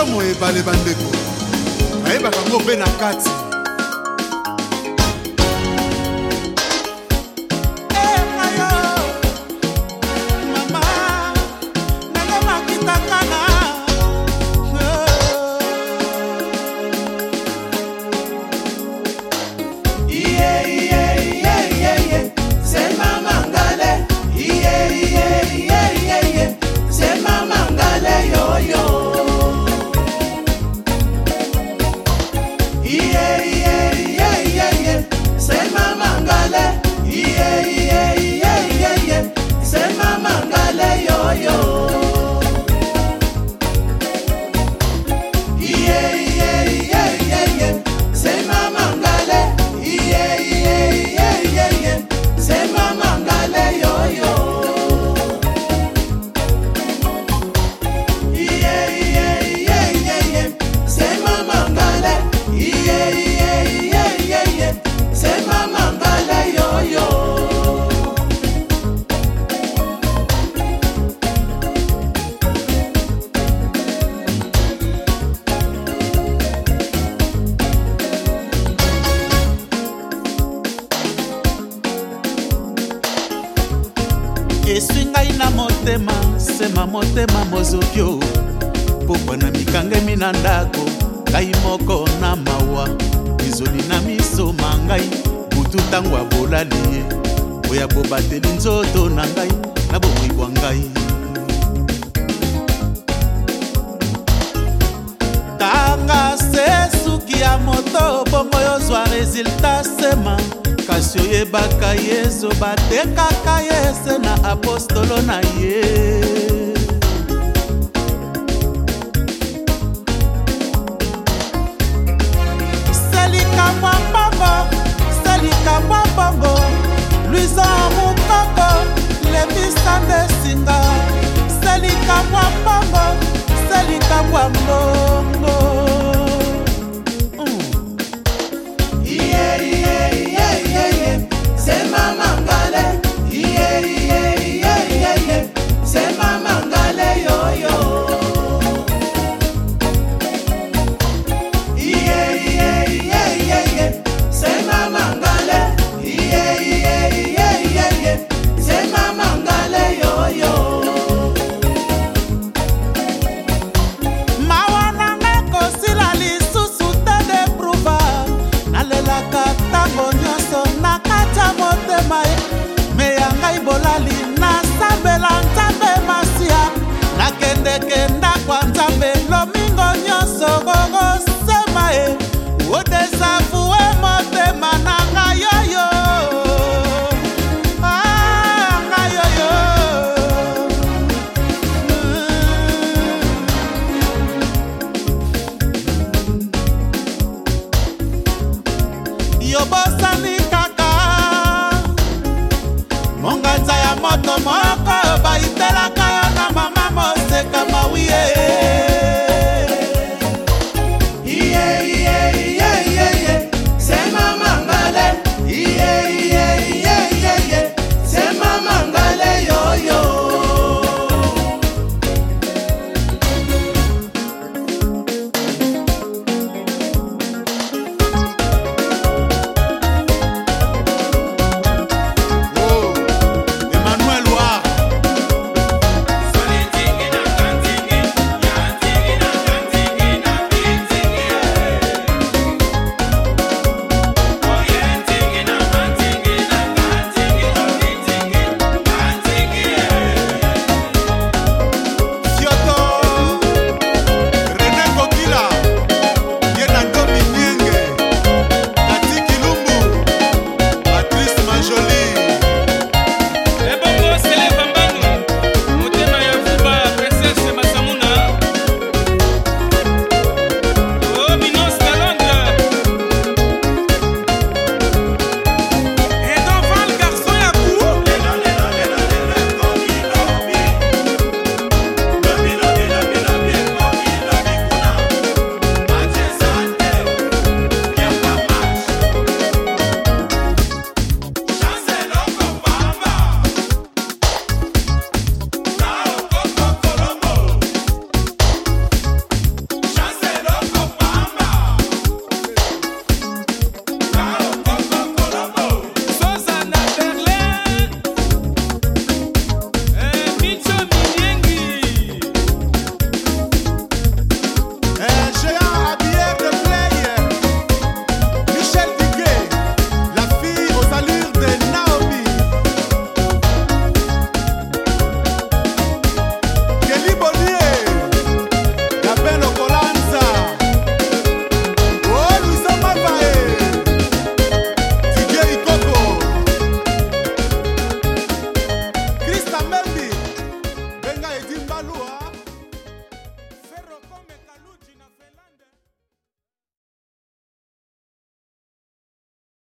somo ebale bandeko nayebaka ngo mpe na kati yeswi ngai na motema sema motema mozopio pokwa na mikangemi na ndako ngai moko na mawa izoli na misoma ngai butu ntango abolali ye oya bobateli nzoto na ngai na bomoi bwa ngai tanga se suki ya moto bongo yozwa resultat sema kasi oyebaka ye ezo batekaka ye ese na apostolo na ye ya moto moko bayitelaka yo na mama moseka